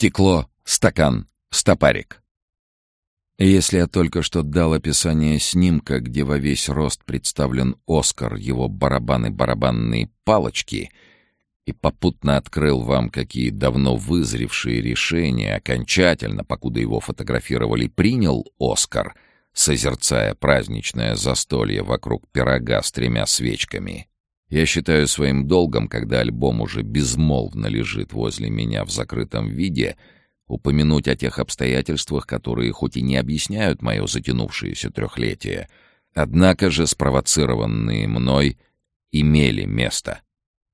Стекло, стакан, стопарик. Если я только что дал описание снимка, где во весь рост представлен Оскар, его барабаны-барабанные палочки, и попутно открыл вам, какие давно вызревшие решения окончательно, покуда его фотографировали, принял Оскар, созерцая праздничное застолье вокруг пирога с тремя свечками, я считаю своим долгом, когда альбом уже безмолвно лежит возле меня в закрытом виде — упомянуть о тех обстоятельствах, которые хоть и не объясняют мое затянувшееся трехлетие, однако же спровоцированные мной имели место.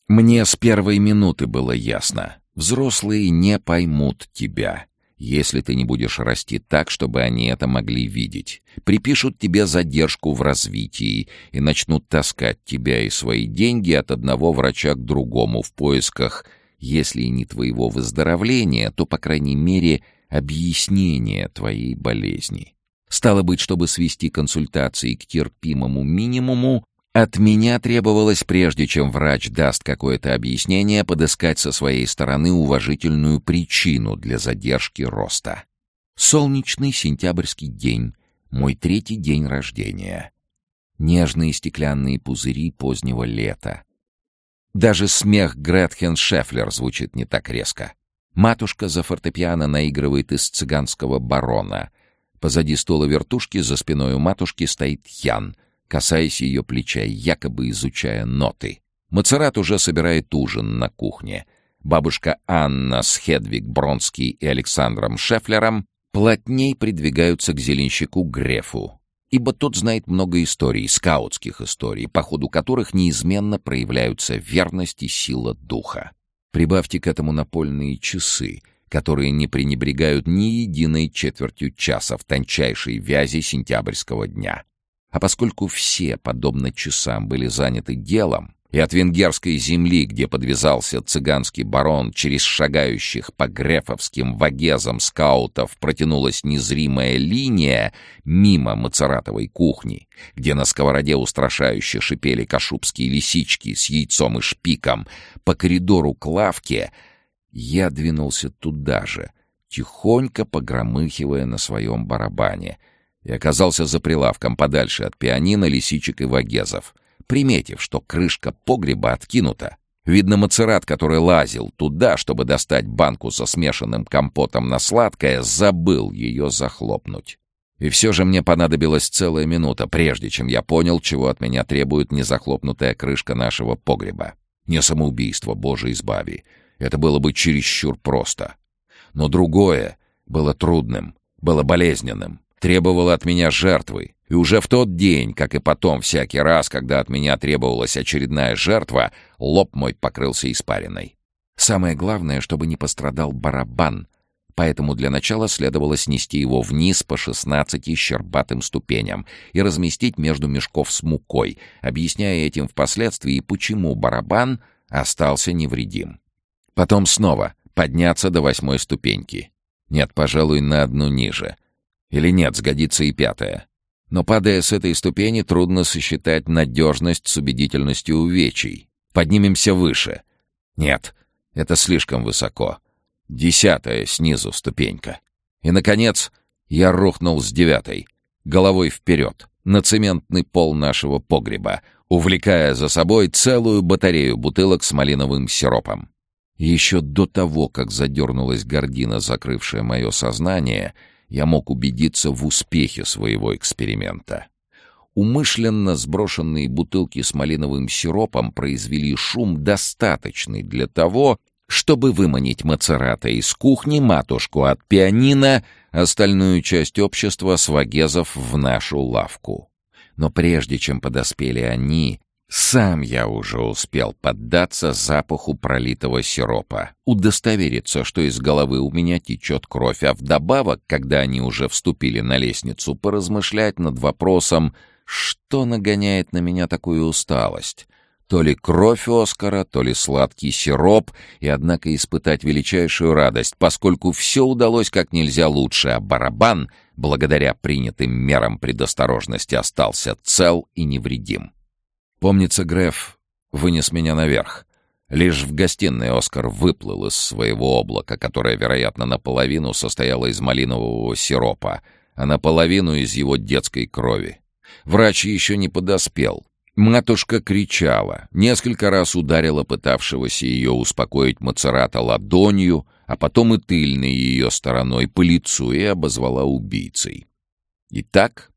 Мне с первой минуты было ясно, взрослые не поймут тебя, если ты не будешь расти так, чтобы они это могли видеть. Припишут тебе задержку в развитии и начнут таскать тебя и свои деньги от одного врача к другому в поисках если не твоего выздоровления, то, по крайней мере, объяснения твоей болезни. Стало быть, чтобы свести консультации к терпимому минимуму, от меня требовалось, прежде чем врач даст какое-то объяснение, подыскать со своей стороны уважительную причину для задержки роста. Солнечный сентябрьский день, мой третий день рождения. Нежные стеклянные пузыри позднего лета. Даже смех Гретхен Шефлер звучит не так резко. Матушка за фортепиано наигрывает из цыганского барона. Позади стола вертушки за спиной у матушки стоит Ян, касаясь ее плеча, якобы изучая ноты. Мацерат уже собирает ужин на кухне. Бабушка Анна с Хедвиг Бронский и Александром Шефлером плотней придвигаются к зеленщику Грефу, ибо тот знает много историй, скаутских историй, по ходу которых неизменно проявляются верность и сила духа. Прибавьте к этому напольные часы, которые не пренебрегают ни единой четвертью часа в тончайшей вязи сентябрьского дня. А поскольку все, подобно часам, были заняты делом, и от венгерской земли, где подвязался цыганский барон, через шагающих по грефовским вагезам скаутов протянулась незримая линия мимо мацератовой кухни, где на сковороде устрашающе шипели кашубские лисички с яйцом и шпиком, по коридору к лавке, я двинулся туда же, тихонько погромыхивая на своем барабане, и оказался за прилавком подальше от пианино, лисичек и вагезов — приметив, что крышка погреба откинута. Видно, мацерат, который лазил туда, чтобы достать банку со смешанным компотом на сладкое, забыл ее захлопнуть. И все же мне понадобилась целая минута, прежде чем я понял, чего от меня требует незахлопнутая крышка нашего погреба. Не самоубийство, Боже избави. Это было бы чересчур просто. Но другое было трудным, было болезненным, требовало от меня жертвы, и уже в тот день, как и потом всякий раз, когда от меня требовалась очередная жертва, лоб мой покрылся испариной. Самое главное, чтобы не пострадал барабан, поэтому для начала следовало снести его вниз по шестнадцати щербатым ступеням и разместить между мешков с мукой, объясняя этим впоследствии, почему барабан остался невредим. Потом снова подняться до восьмой ступеньки. Нет, пожалуй, на одну ниже. Или нет, сгодится и пятая. Но падая с этой ступени, трудно сосчитать надежность с убедительностью увечий. Поднимемся выше. Нет, это слишком высоко. Десятая снизу ступенька. И, наконец, я рухнул с девятой, головой вперед, на цементный пол нашего погреба, увлекая за собой целую батарею бутылок с малиновым сиропом. еще до того, как задернулась гордина, закрывшая мое сознание — я мог убедиться в успехе своего эксперимента. Умышленно сброшенные бутылки с малиновым сиропом произвели шум, достаточный для того, чтобы выманить Мацерата из кухни, матушку от пианино, остальную часть общества свагезов в нашу лавку. Но прежде чем подоспели они, сам я уже успел поддаться запаху пролитого сиропа, удостовериться, что из головы у меня течет кровь, а вдобавок, когда они уже вступили на лестницу, поразмышлять над вопросом, что нагоняет на меня такую усталость. То ли кровь Оскара, то ли сладкий сироп, и однако испытать величайшую радость, поскольку все удалось как нельзя лучше, а барабан, благодаря принятым мерам предосторожности, остался цел и невредим. Помнится, Греф вынес меня наверх. Лишь в гостиной Оскар выплыл из своего облака, которое, вероятно, наполовину состояло из малинового сиропа, а наполовину из его детской крови. Врач еще не подоспел. Матушка кричала, несколько раз ударила пытавшегося ее успокоить Мацерата ладонью, а потом и тыльной ее стороной по лицу и обозвала убийцей. И так,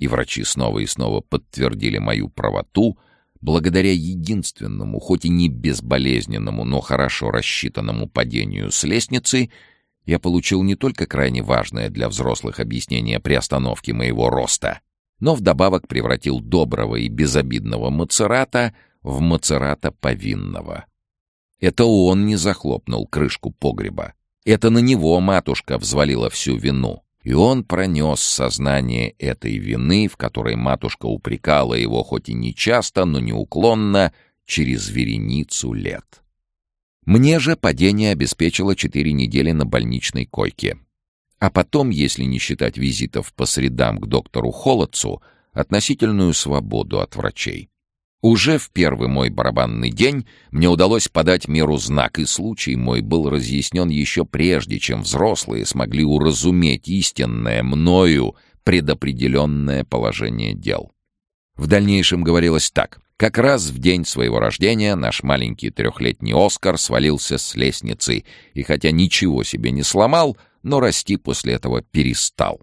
и врачи снова и снова подтвердили мою правоту, благодаря единственному, хоть и не безболезненному, но хорошо рассчитанному падению с лестницы, я получил не только крайне важное для взрослых объяснение приостановки моего роста — но вдобавок превратил доброго и безобидного Мацерата в Мацерата повинного. Это он не захлопнул крышку погреба. Это на него матушка взвалила всю вину. И он пронес сознание этой вины, в которой матушка упрекала его хоть и не часто, но неуклонно, через вереницу лет. Мне же падение обеспечило четыре недели на больничной койке. А потом, если не считать визитов по средам к доктору Холодцу, относительную свободу от врачей. Уже в первый мой барабанный день мне удалось подать миру знак, и случай мой был разъяснен еще прежде, чем взрослые смогли уразуметь истинное мною предопределенное положение дел. В дальнейшем говорилось так. Как раз в день своего рождения наш маленький трехлетний Оскар свалился с лестницы, и хотя ничего себе не сломал, но расти после этого перестал.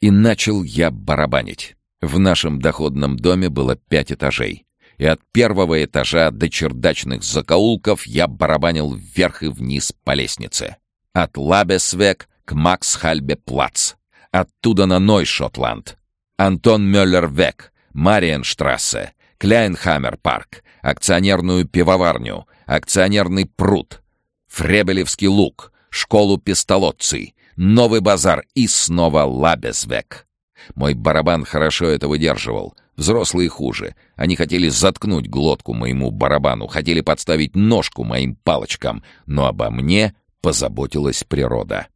И начал я барабанить. В нашем доходном доме было пять этажей, и от первого этажа до чердачных закоулков я барабанил вверх и вниз по лестнице. От Лабесвек к Максхальбе-Плац, оттуда на Нойшотланд, Антон Мюллер-Век, Мариенштрассе, Кляйнхаммер-парк, акционерную пивоварню, акционерный пруд, Фребелевский луг, школу пистолотцы, Новый базар и снова Лабесвек. Мой барабан хорошо это выдерживал. Взрослые хуже. Они хотели заткнуть глотку моему барабану, хотели подставить ножку моим палочкам, но обо мне позаботилась природа.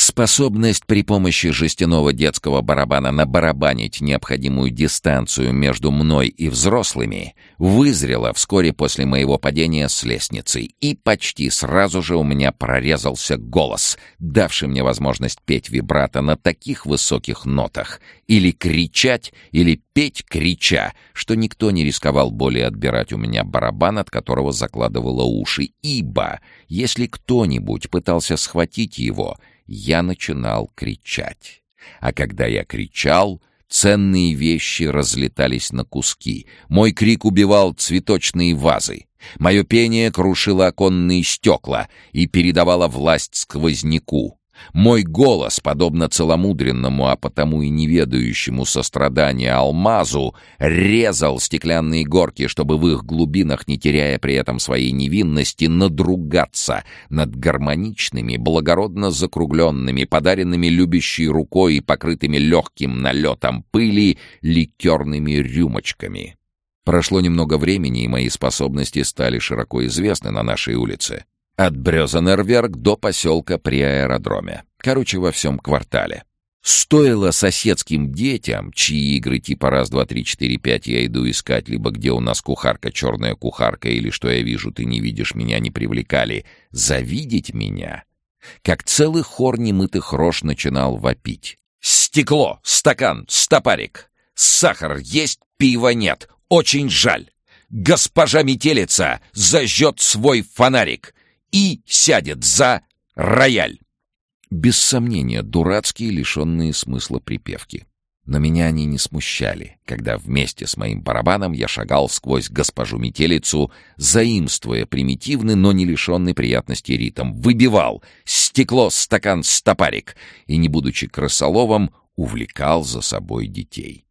Способность при помощи жестяного детского барабана набарабанить необходимую дистанцию между мной и взрослыми вызрела вскоре после моего падения с лестницы, и почти сразу же у меня прорезался голос, давший мне возможность петь вибрато на таких высоких нотах, или кричать, или петь крича, что никто не рисковал более отбирать у меня барабан, от которого закладывало уши, ибо если кто-нибудь пытался схватить его — я начинал кричать. А когда я кричал, ценные вещи разлетались на куски. Мой крик убивал цветочные вазы. Мое пение крушило оконные стекла и передавало власть сквозняку. Мой голос, подобно целомудренному, а потому и неведающему сострадания алмазу, резал стеклянные горки, чтобы в их глубинах, не теряя при этом своей невинности, надругаться над гармоничными, благородно закругленными, подаренными любящей рукой и покрытыми легким налетом пыли ликерными рюмочками. Прошло немного времени, и мои способности стали широко известны на нашей улице. От Брёзенерверк до поселка при аэродроме. Короче, во всем квартале. Стоило соседским детям, чьи игры типа раз, два, три, четыре, пять я иду искать, либо где у нас кухарка, черная кухарка, или что я вижу, ты не видишь меня, не привлекали, завидеть меня, как целый хор немытых рож начинал вопить. «Стекло! Стакан! Стопарик! Сахар есть, пива нет! Очень жаль! Госпожа метелица зажжет свой фонарик! И сядет за рояль. Без сомнения, дурацкие, лишенные смысла припевки. Но меня они не смущали, когда вместе с моим барабаном я шагал сквозь госпожу метелицу, заимствуя примитивный, но не лишенный приятности ритм, выбивал стекло, стакан, стопарик и, не будучи крысоловом, увлекал за собой детей.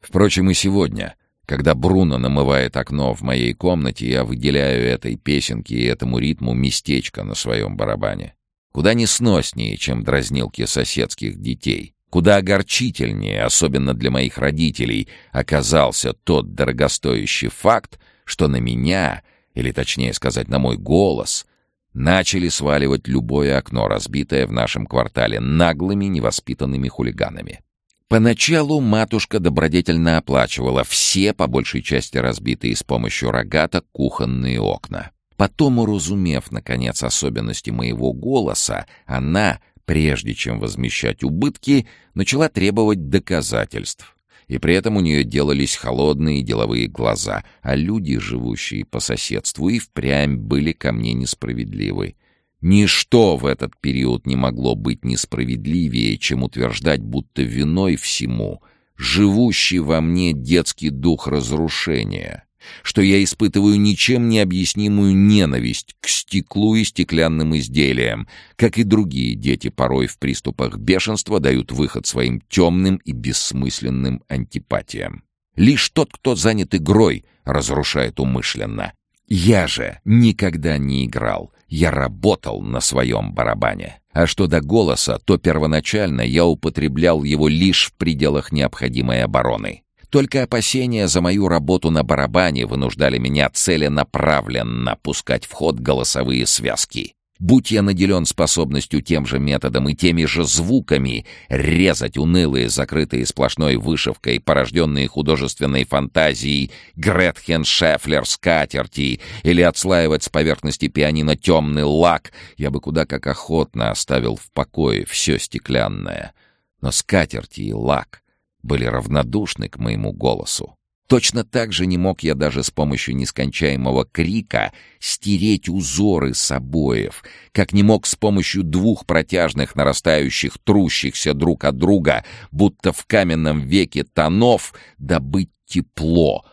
Впрочем, и сегодня — когда Бруно намывает окно в моей комнате, я выделяю этой песенке и этому ритму местечко на своем барабане. Куда не сноснее, чем дразнилки соседских детей. Куда огорчительнее, особенно для моих родителей, оказался тот дорогостоящий факт, что на меня, или точнее сказать, на мой голос, начали сваливать любое окно, разбитое в нашем квартале наглыми невоспитанными хулиганами. Поначалу матушка добродетельно оплачивала все, по большей части разбитые с помощью рогата, кухонные окна. Потом, уразумев, наконец, особенности моего голоса, она, прежде чем возмещать убытки, начала требовать доказательств. И при этом у нее делались холодные деловые глаза, а люди, живущие по соседству, и впрямь были ко мне несправедливы. Ничто в этот период не могло быть несправедливее, чем утверждать, будто виной всему живущий во мне детский дух разрушения — что я испытываю ничем не объяснимую ненависть к стеклу и стеклянным изделиям, как и другие дети порой в приступах бешенства дают выход своим темным и бессмысленным антипатиям. Лишь тот, кто занят игрой, разрушает умышленно. Я же никогда не играл, я работал на своем барабане. А что до голоса, то первоначально я употреблял его лишь в пределах необходимой обороны. Только опасения за мою работу на барабане вынуждали меня целенаправленно пускать в ход голосовые связки. Будь я наделен способностью тем же методом и теми же звуками резать унылые, закрытые сплошной вышивкой, порожденные художественной фантазией Гретхен Шефлер скатерти или отслаивать с поверхности пианино темный лак, я бы куда как охотно оставил в покое все стеклянное. Но скатерти и лак — были равнодушны к моему голосу. Точно так же не мог я даже с помощью нескончаемого крика стереть узоры с обоев, как не мог с помощью двух протяжных нарастающих, трущихся друг от друга, будто в каменном веке тонов, добыть тепло,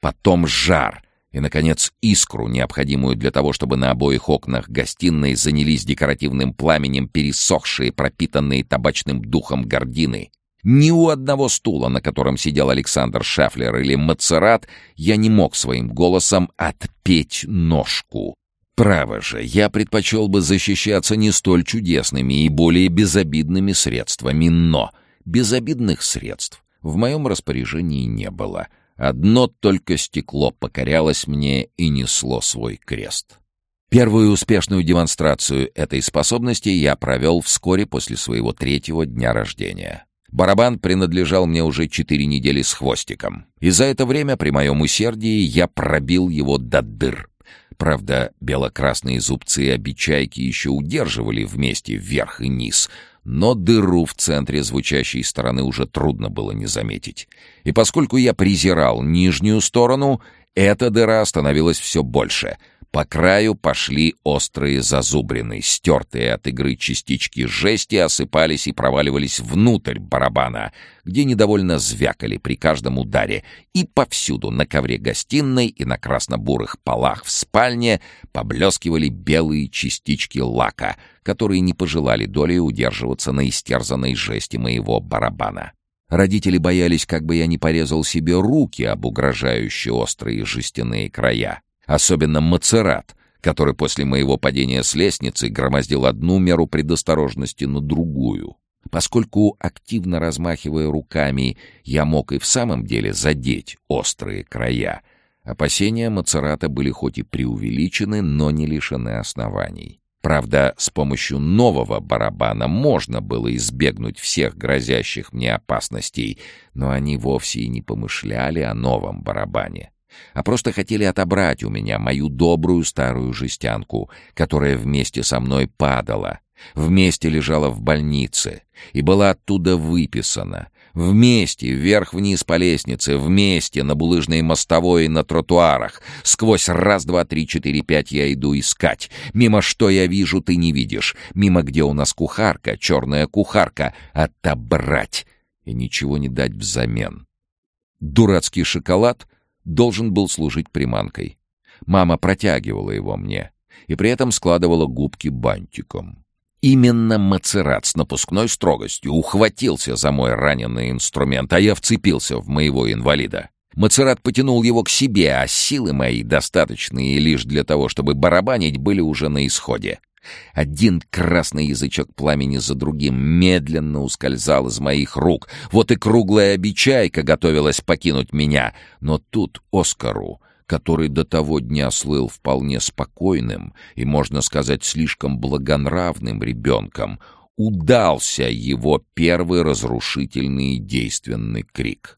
потом жар и, наконец, искру, необходимую для того, чтобы на обоих окнах гостиной занялись декоративным пламенем пересохшие, пропитанные табачным духом гордины. Ни у одного стула, на котором сидел Александр Шафлер или Мацерат, я не мог своим голосом отпеть ножку. Право же, я предпочел бы защищаться не столь чудесными и более безобидными средствами, но безобидных средств в моем распоряжении не было. Одно только стекло покорялось мне и несло свой крест. Первую успешную демонстрацию этой способности я провел вскоре после своего третьего дня рождения. Барабан принадлежал мне уже четыре недели с хвостиком. И за это время при моем усердии я пробил его до дыр. Правда, бело-красные зубцы обечайки еще удерживали вместе вверх и низ, но дыру в центре звучащей стороны уже трудно было не заметить. И поскольку я презирал нижнюю сторону, эта дыра становилась все больше — по краю пошли острые зазубрины, стертые от игры частички жести осыпались и проваливались внутрь барабана, где недовольно звякали при каждом ударе, и повсюду на ковре гостиной и на красно-бурых полах в спальне поблескивали белые частички лака, которые не пожелали долей удерживаться на истерзанной жести моего барабана. Родители боялись, как бы я не порезал себе руки об угрожающие острые жестяные края. Особенно Мацерат, который после моего падения с лестницы громоздил одну меру предосторожности на другую. Поскольку, активно размахивая руками, я мог и в самом деле задеть острые края, опасения Мацерата были хоть и преувеличены, но не лишены оснований. Правда, с помощью нового барабана можно было избегнуть всех грозящих мне опасностей, но они вовсе и не помышляли о новом барабане а просто хотели отобрать у меня мою добрую старую жестянку, которая вместе со мной падала, вместе лежала в больнице и была оттуда выписана, вместе вверх-вниз по лестнице, вместе на булыжной мостовой и на тротуарах. Сквозь раз, два, три, четыре, пять я иду искать. Мимо что я вижу, ты не видишь. Мимо где у нас кухарка, черная кухарка. Отобрать и ничего не дать взамен. Дурацкий шоколад — должен был служить приманкой. Мама протягивала его мне и при этом складывала губки бантиком. Именно Мацерат с напускной строгостью ухватился за мой раненый инструмент, а я вцепился в моего инвалида. Мацерат потянул его к себе, а силы мои, достаточные лишь для того, чтобы барабанить, были уже на исходе. Один красный язычок пламени за другим медленно ускользал из моих рук. Вот и круглая обечайка готовилась покинуть меня. Но тут Оскару, который до того дня слыл вполне спокойным и, можно сказать, слишком благонравным ребенком, удался его первый разрушительный действенный крик.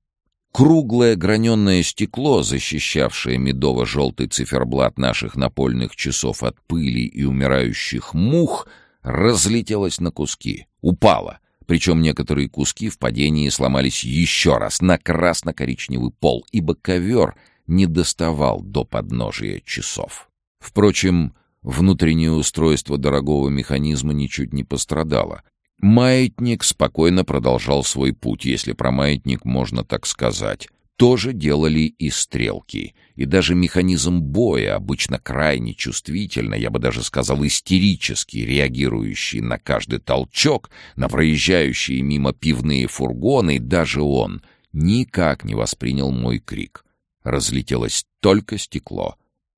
Круглое граненое стекло, защищавшее медово-желтый циферблат наших напольных часов от пыли и умирающих мух, разлетелось на куски, упало, причем некоторые куски в падении сломались еще раз на красно-коричневый пол, ибо ковер не доставал до подножия часов. Впрочем, внутреннее устройство дорогого механизма ничуть не пострадало, Маятник спокойно продолжал свой путь, если про маятник можно так сказать. Тоже делали и стрелки. И даже механизм боя, обычно крайне чувствительно, я бы даже сказал истерически реагирующий на каждый толчок, на проезжающие мимо пивные фургоны, даже он никак не воспринял мой крик. Разлетелось только стекло.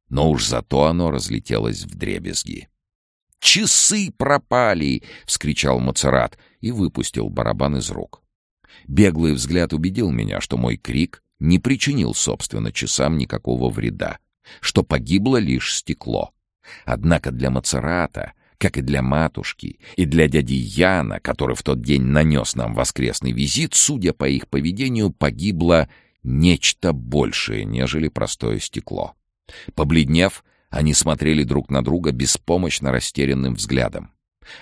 Но уж зато оно разлетелось в дребезги. «Часы пропали!» — вскричал Мацерат и выпустил барабан из рук. Беглый взгляд убедил меня, что мой крик не причинил, собственно, часам никакого вреда, что погибло лишь стекло. Однако для Мацерата, как и для матушки, и для дяди Яна, который в тот день нанес нам воскресный визит, судя по их поведению, погибло нечто большее, нежели простое стекло. Побледнев, они смотрели друг на друга беспомощно растерянным взглядом.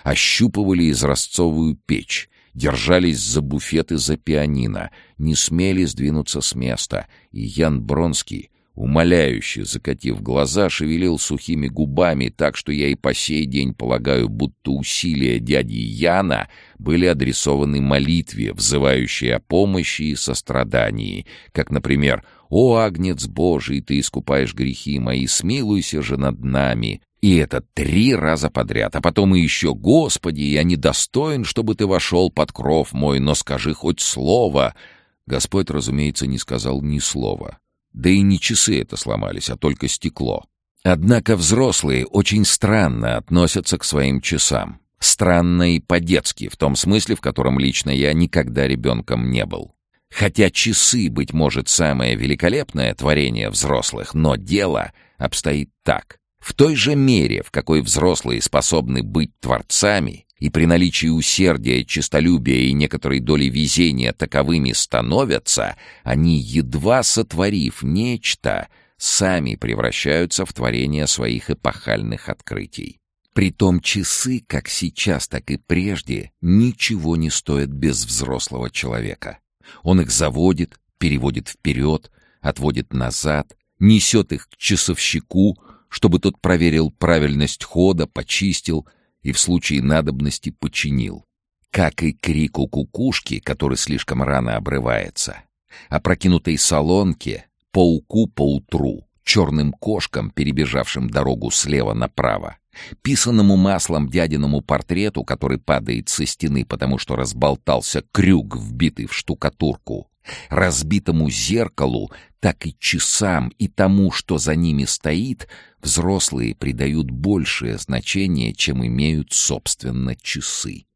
Ощупывали изразцовую печь, держались за буфеты за пианино, не смели сдвинуться с места, и Ян Бронский, умоляюще закатив глаза, шевелил сухими губами, так что я и по сей день полагаю, будто усилия дяди Яна были адресованы молитве, взывающей о помощи и сострадании, как, например, «О, Агнец Божий, ты искупаешь грехи мои, смилуйся же над нами!» И это три раза подряд, а потом и еще «Господи, я недостоин, чтобы ты вошел под кров мой, но скажи хоть слово!» Господь, разумеется, не сказал ни слова. Да и не часы это сломались, а только стекло. Однако взрослые очень странно относятся к своим часам. Странно и по-детски, в том смысле, в котором лично я никогда ребенком не был. Хотя часы, быть может, самое великолепное творение взрослых, но дело обстоит так. В той же мере, в какой взрослые способны быть творцами, и при наличии усердия, честолюбия и некоторой доли везения таковыми становятся, они, едва сотворив нечто, сами превращаются в творение своих эпохальных открытий. Притом часы, как сейчас, так и прежде, ничего не стоят без взрослого человека. Он их заводит, переводит вперед, отводит назад, несет их к часовщику, чтобы тот проверил правильность хода, почистил и в случае надобности починил. Как и крику кукушки, который слишком рано обрывается. Опрокинутой солонке, пауку поутру, черным кошкам, перебежавшим дорогу слева направо, писанному маслом дядиному портрету, который падает со стены, потому что разболтался крюк, вбитый в штукатурку, разбитому зеркалу, так и часам и тому, что за ними стоит, взрослые придают большее значение, чем имеют, собственно, часы.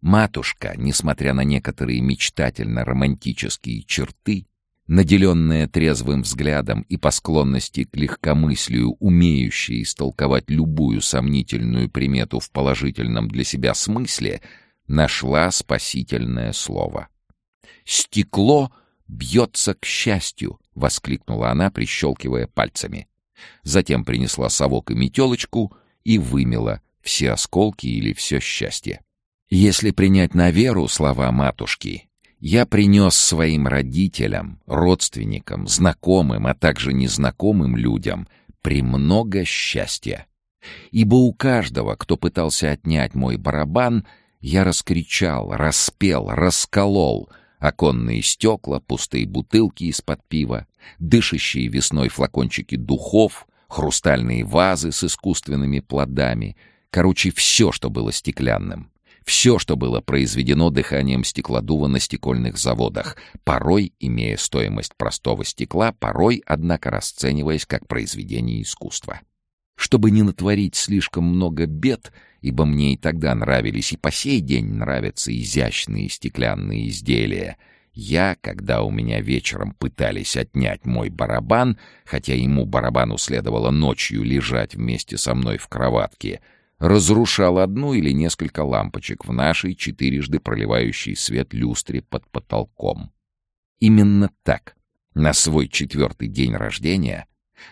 Матушка, несмотря на некоторые мечтательно-романтические черты, наделенная трезвым взглядом и по склонности к легкомыслию, умеющая истолковать любую сомнительную примету в положительном для себя смысле, нашла спасительное слово. «Стекло бьется к счастью!» — воскликнула она, прищелкивая пальцами. Затем принесла совок и метелочку и вымела все осколки или все счастье. Если принять на веру слова матушки, я принес своим родителям, родственникам, знакомым, а также незнакомым людям премного счастья. Ибо у каждого, кто пытался отнять мой барабан, я раскричал, распел, расколол оконные стекла, пустые бутылки из-под пива, дышащие весной флакончики духов, хрустальные вазы с искусственными плодами, короче, все, что было стеклянным. Все, что было произведено дыханием стеклодува на стекольных заводах, порой имея стоимость простого стекла, порой, однако, расцениваясь как произведение искусства. Чтобы не натворить слишком много бед, ибо мне и тогда нравились, и по сей день нравятся изящные стеклянные изделия, я, когда у меня вечером пытались отнять мой барабан, хотя ему барабану следовало ночью лежать вместе со мной в кроватке — разрушал одну или несколько лампочек в нашей четырежды проливающей свет люстре под потолком. Именно так. На свой четвертый день рождения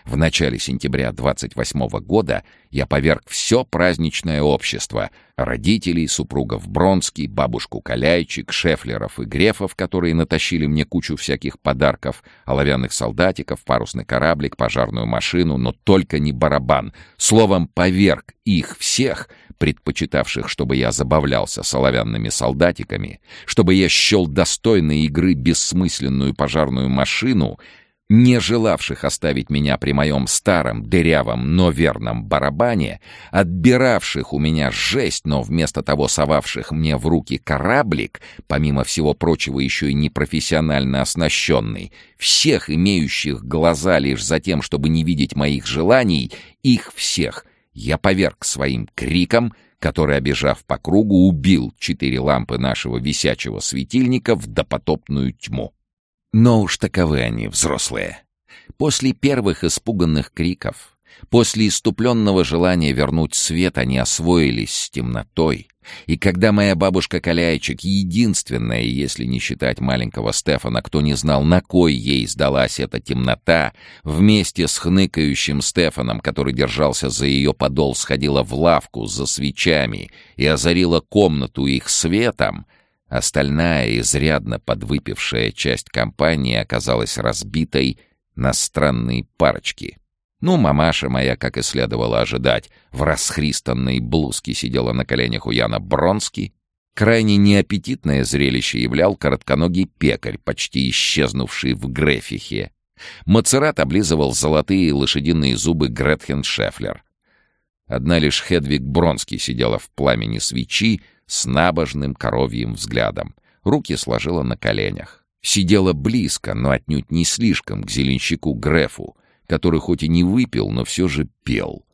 в начале сентября 28 -го года я поверг все праздничное общество — родителей, супругов Бронский, бабушку Каляйчик, Шефлеров и Грефов, которые натащили мне кучу всяких подарков, оловянных солдатиков, парусный кораблик, пожарную машину, но только не барабан. Словом, поверг их всех, предпочитавших, чтобы я забавлялся с оловянными солдатиками, чтобы я счел достойной игры бессмысленную пожарную машину — не желавших оставить меня при моем старом, дырявом, но верном барабане, отбиравших у меня жесть, но вместо того совавших мне в руки кораблик, помимо всего прочего еще и непрофессионально оснащенный, всех имеющих глаза лишь за тем, чтобы не видеть моих желаний, их всех я поверг своим криком, который, обежав по кругу, убил четыре лампы нашего висячего светильника в допотопную тьму. Но уж таковы они, взрослые. После первых испуганных криков, после иступленного желания вернуть свет, они освоились с темнотой. И когда моя бабушка Каляйчик, единственная, если не считать маленького Стефана, кто не знал, на кой ей сдалась эта темнота, вместе с хныкающим Стефаном, который держался за ее подол, сходила в лавку за свечами и озарила комнату их светом — Остальная, изрядно подвыпившая часть компании оказалась разбитой на странные парочки. Ну, мамаша моя, как и следовало ожидать, в расхристанной блузке сидела на коленях у Яна Бронски. Крайне неаппетитное зрелище являл коротконогий пекарь, почти исчезнувший в Грефихе. Мацерат облизывал золотые лошадиные зубы Гретхен Шефлер. Одна лишь Хедвиг Бронский сидела в пламени свечи, с набожным коровьим взглядом. Руки сложила на коленях. Сидела близко, но отнюдь не слишком к зеленщику Грефу, который хоть и не выпил, но все же пел.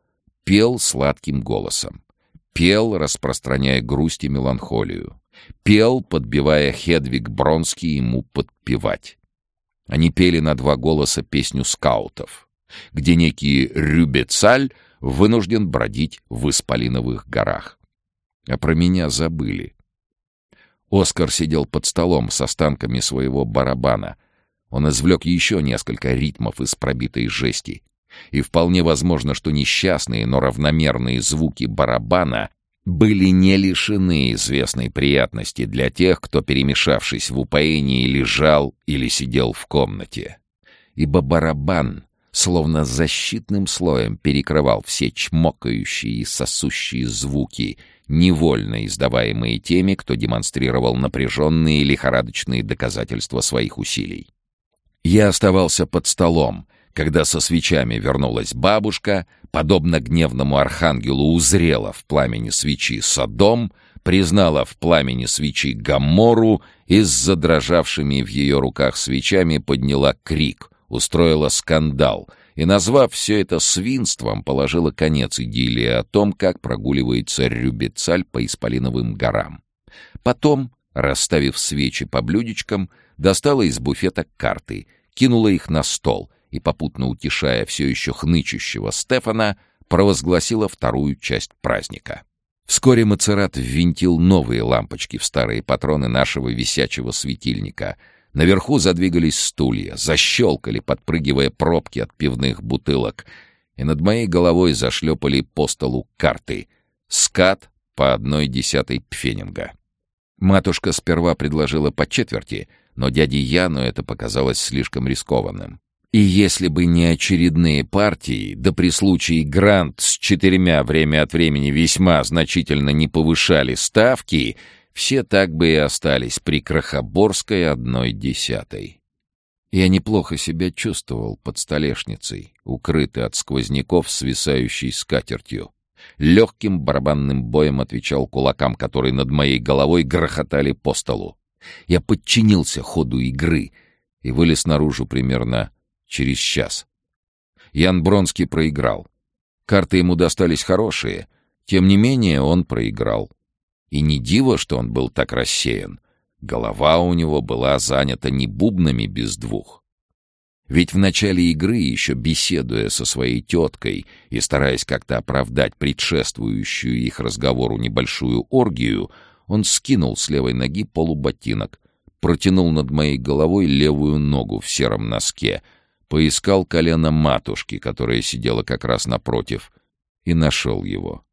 Пел сладким голосом. Пел, распространяя грусть и меланхолию. Пел, подбивая Хедвиг Бронский ему подпевать. Они пели на два голоса песню скаутов, где некий Рюбецаль вынужден бродить в Исполиновых горах. А про меня забыли. Оскар сидел под столом с останками своего барабана. Он извлек еще несколько ритмов из пробитой жести. И вполне возможно, что несчастные, но равномерные звуки барабана были не лишены известной приятности для тех, кто, перемешавшись в упоении, лежал или сидел в комнате. Ибо барабан словно защитным слоем перекрывал все чмокающие и сосущие звуки — невольно издаваемые теми, кто демонстрировал напряженные лихорадочные доказательства своих усилий. Я оставался под столом, когда со свечами вернулась бабушка, подобно гневному архангелу узрела в пламени свечи Содом, признала в пламени свечи Гамору и с задрожавшими в ее руках свечами подняла крик, устроила скандал — и, назвав все это свинством, положила конец идиллии о том, как прогуливается Рюбецаль по Исполиновым горам. Потом, расставив свечи по блюдечкам, достала из буфета карты, кинула их на стол и, попутно утешая все еще хнычущего Стефана, провозгласила вторую часть праздника. Вскоре Мацерат ввинтил новые лампочки в старые патроны нашего висячего светильника — Наверху задвигались стулья, защелкали, подпрыгивая пробки от пивных бутылок, и над моей головой зашлепали по столу карты. Скат по одной десятой пфенинга. Матушка сперва предложила по четверти, но дяде Яну это показалось слишком рискованным. И если бы не очередные партии, да при случае грант с четырьмя время от времени весьма значительно не повышали ставки, все так бы и остались при Крохоборской одной десятой. Я неплохо себя чувствовал под столешницей, укрытый от сквозняков, свисающей скатертью. Легким барабанным боем отвечал кулакам, которые над моей головой грохотали по столу. Я подчинился ходу игры и вылез наружу примерно через час. Ян Бронский проиграл. Карты ему достались хорошие, тем не менее он проиграл. И не диво, что он был так рассеян. Голова у него была занята не бубнами без двух. Ведь в начале игры, еще беседуя со своей теткой и стараясь как-то оправдать предшествующую их разговору небольшую оргию, он скинул с левой ноги полуботинок, протянул над моей головой левую ногу в сером носке, поискал колено матушки, которая сидела как раз напротив, и нашел его.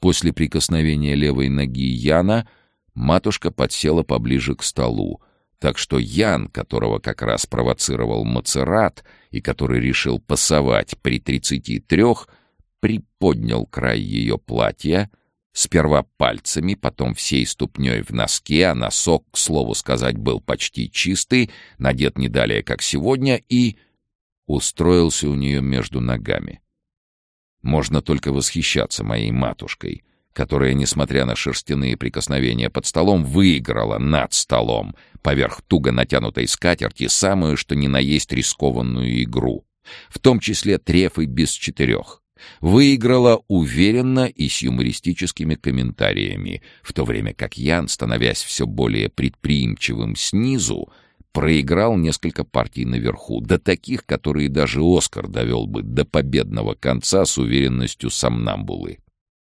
После прикосновения левой ноги Яна матушка подсела поближе к столу, так что Ян, которого как раз провоцировал Мацерат и который решил пасовать при тридцати трех, приподнял край ее платья, сперва пальцами, потом всей ступней в носке, а носок, к слову сказать, был почти чистый, надет не далее, как сегодня, и устроился у нее между ногами. Можно только восхищаться моей матушкой, которая, несмотря на шерстяные прикосновения под столом, выиграла над столом, поверх туго натянутой скатерти, самую что ни на есть рискованную игру, в том числе трефы без четырех. Выиграла уверенно и с юмористическими комментариями, в то время как Ян, становясь все более предприимчивым снизу, проиграл несколько партий наверху, до таких, которые даже Оскар довел бы до победного конца с уверенностью сомнамбулы.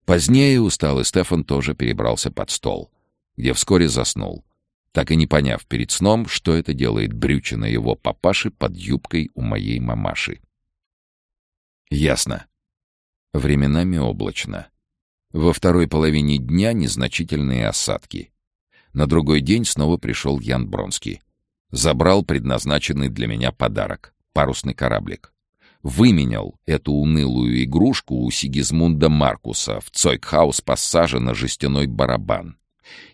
Позднее усталый Стефан тоже перебрался под стол, где вскоре заснул, так и не поняв перед сном, что это делает брючина его папаши под юбкой у моей мамаши. Ясно. Временами облачно. Во второй половине дня незначительные осадки. На другой день снова пришел Ян Бронский. Забрал предназначенный для меня подарок — парусный кораблик. Выменял эту унылую игрушку у Сигизмунда Маркуса в Цойкхаус-пассаже на жестяной барабан.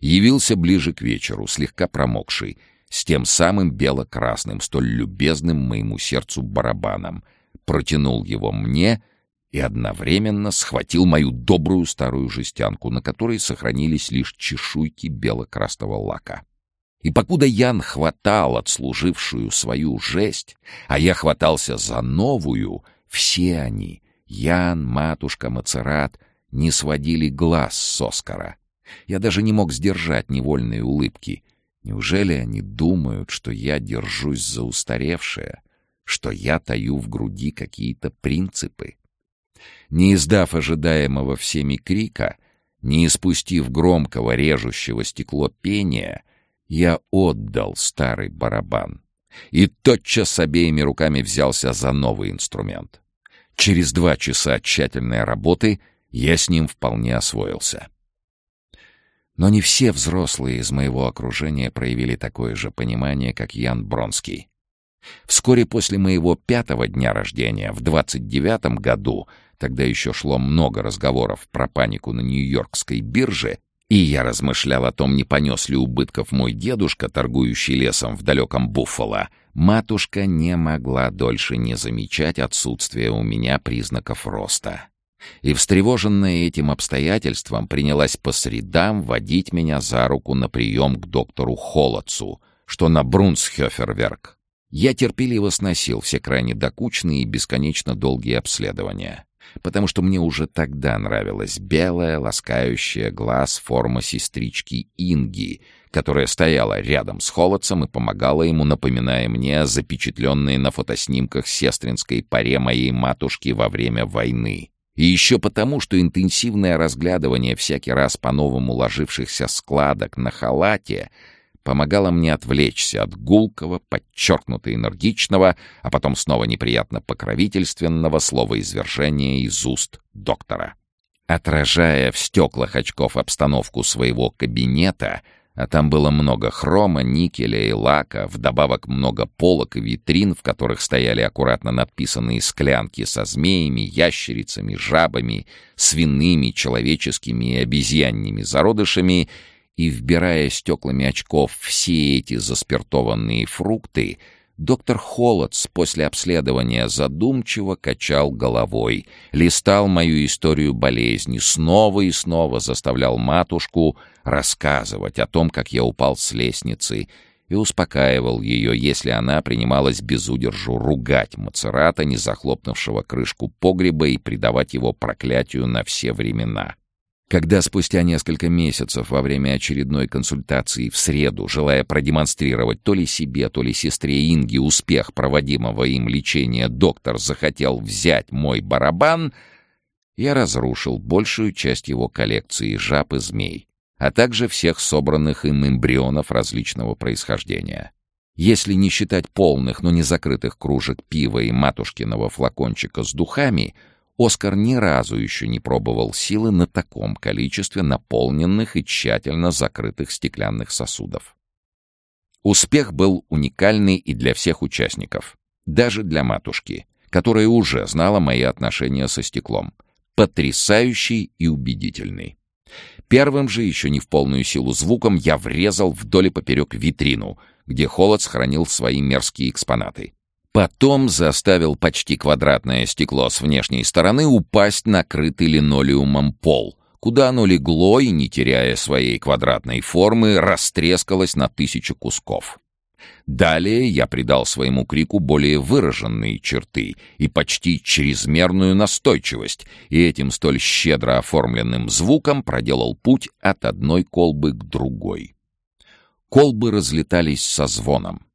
Явился ближе к вечеру, слегка промокший, с тем самым бело-красным, столь любезным моему сердцу барабаном. Протянул его мне — и одновременно схватил мою добрую старую жестянку, на которой сохранились лишь чешуйки бело-красного лака. И покуда Ян хватал отслужившую свою жесть, а я хватался за новую, все они, Ян, матушка, Мацерат, не сводили глаз с Оскара. Я даже не мог сдержать невольные улыбки. Неужели они думают, что я держусь за устаревшее, что я таю в груди какие-то принципы? Не издав ожидаемого всеми крика, не испустив громкого режущего стекло пения, я отдал старый барабан и тотчас обеими руками взялся за новый инструмент. Через два часа тщательной работы я с ним вполне освоился. Но не все взрослые из моего окружения проявили такое же понимание, как Ян Бронский. Вскоре после моего пятого дня рождения, в двадцать девятом году, Тогда еще шло много разговоров про панику на Нью-Йоркской бирже, и я размышлял о том, не понес ли убытков мой дедушка, торгующий лесом в далеком Буффало. Матушка не могла дольше не замечать отсутствия у меня признаков роста. И, встревоженная этим обстоятельством, принялась по средам водить меня за руку на прием к доктору Холодцу, что на Брунсхёферверк. Я терпеливо сносил все крайне докучные и бесконечно долгие обследования потому что мне уже тогда нравилась белая, ласкающая глаз форма сестрички Инги, которая стояла рядом с Холодцем и помогала ему, напоминая мне запечатленные на фотоснимках сестринской паре моей матушки во время войны. И еще потому, что интенсивное разглядывание всякий раз по-новому ложившихся складок на халате — помогала мне отвлечься от гулкого, подчеркнуто энергичного, а потом снова неприятно покровительственного слова извержения из уст доктора. Отражая в стеклах очков обстановку своего кабинета, а там было много хрома, никеля и лака, вдобавок много полок и витрин, в которых стояли аккуратно надписанные склянки со змеями, ящерицами, жабами, свиными, человеческими и обезьянными зародышами — и, вбирая стеклами очков все эти заспиртованные фрукты, доктор Холодс после обследования задумчиво качал головой, листал мою историю болезни, снова и снова заставлял матушку рассказывать о том, как я упал с лестницы, и успокаивал ее, если она принималась без удержу ругать Мацерата, не захлопнувшего крышку погреба, и предавать его проклятию на все времена. Когда спустя несколько месяцев во время очередной консультации в среду, желая продемонстрировать то ли себе, то ли сестре Инги успех проводимого им лечения, доктор захотел взять мой барабан, я разрушил большую часть его коллекции жаб и змей. а также всех собранных им эмбрионов различного происхождения. Если не считать полных, но не закрытых кружек пива и матушкиного флакончика с духами, Оскар ни разу еще не пробовал силы на таком количестве наполненных и тщательно закрытых стеклянных сосудов. Успех был уникальный и для всех участников, даже для матушки, которая уже знала мои отношения со стеклом. Потрясающий и убедительный. Первым же, еще не в полную силу звуком, я врезал вдоль и поперек витрину, где Холод хранил свои мерзкие экспонаты. Потом заставил почти квадратное стекло с внешней стороны упасть на крытый линолеумом пол, куда оно легло и, не теряя своей квадратной формы, растрескалось на тысячу кусков. Далее я придал своему крику более выраженные черты и почти чрезмерную настойчивость, и этим столь щедро оформленным звуком проделал путь от одной колбы к другой. Колбы разлетались со звоном.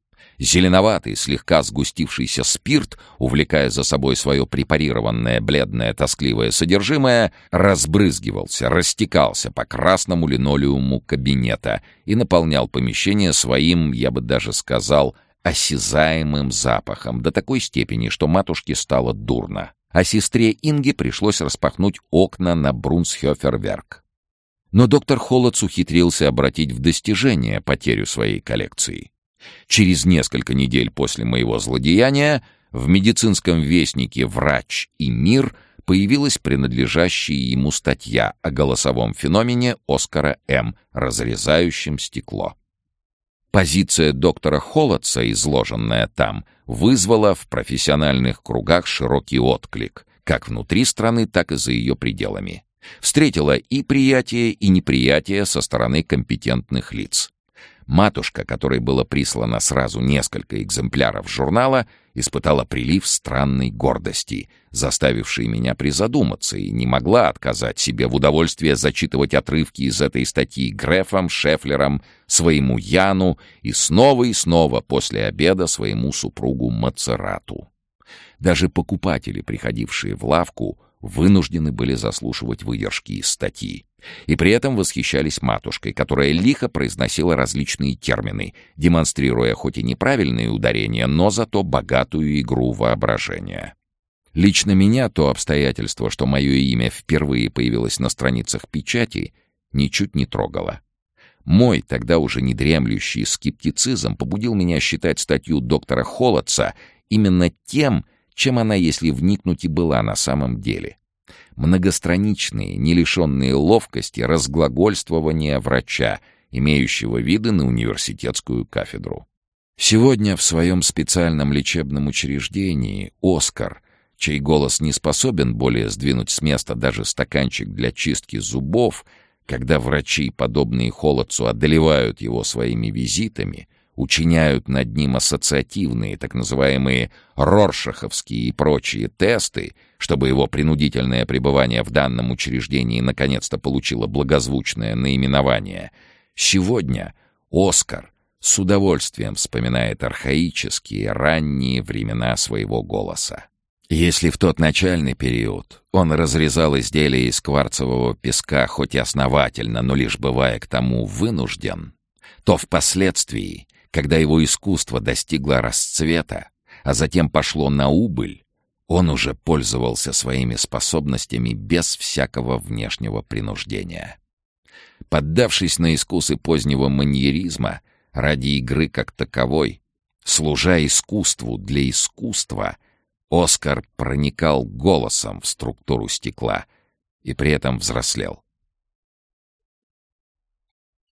Зеленоватый, слегка сгустившийся спирт, увлекая за собой свое препарированное бледное тоскливое содержимое, разбрызгивался, растекался по красному линолеуму кабинета и наполнял помещение своим, я бы даже сказал, осязаемым запахом до такой степени, что матушке стало дурно. А сестре Инге пришлось распахнуть окна на Брунсхёферверк. Но доктор Холодс ухитрился обратить в достижение потерю своей коллекции. Через несколько недель после моего злодеяния в медицинском вестнике «Врач и мир» появилась принадлежащая ему статья о голосовом феномене Оскара М., разрезающем стекло. Позиция доктора Холодца, изложенная там, вызвала в профессиональных кругах широкий отклик, как внутри страны, так и за ее пределами. Встретила и приятие, и неприятие со стороны компетентных лиц. Матушка, которой было прислано сразу несколько экземпляров журнала, испытала прилив странной гордости, заставивший меня призадуматься, и не могла отказать себе в удовольствии зачитывать отрывки из этой статьи Грефом, Шефлером, своему Яну и снова и снова после обеда своему супругу Мацерату. Даже покупатели, приходившие в лавку, вынуждены были заслушивать выдержки из статьи. И при этом восхищались матушкой, которая лихо произносила различные термины, демонстрируя хоть и неправильные ударения, но зато богатую игру воображения. Лично меня то обстоятельство, что мое имя впервые появилось на страницах печати, ничуть не трогало. Мой, тогда уже не дремлющий скептицизм, побудил меня считать статью доктора Холодца именно тем, чем она, если вникнуть, и была на самом деле. Многостраничные, не лишенные ловкости, разглагольствования врача, имеющего виды на университетскую кафедру. Сегодня в своем специальном лечебном учреждении Оскар, чей голос не способен более сдвинуть с места даже стаканчик для чистки зубов, когда врачи, подобные Холодцу, одолевают его своими визитами, учиняют над ним ассоциативные, так называемые роршаховские и прочие тесты, чтобы его принудительное пребывание в данном учреждении наконец-то получило благозвучное наименование. Сегодня Оскар с удовольствием вспоминает архаические ранние времена своего голоса. Если в тот начальный период он разрезал изделия из кварцевого песка хоть и основательно, но лишь бывая к тому вынужден, то впоследствии когда его искусство достигло расцвета, а затем пошло на убыль, он уже пользовался своими способностями без всякого внешнего принуждения. Поддавшись на искусы позднего маньеризма ради игры как таковой, служа искусству для искусства, Оскар проникал голосом в структуру стекла и при этом взрослел.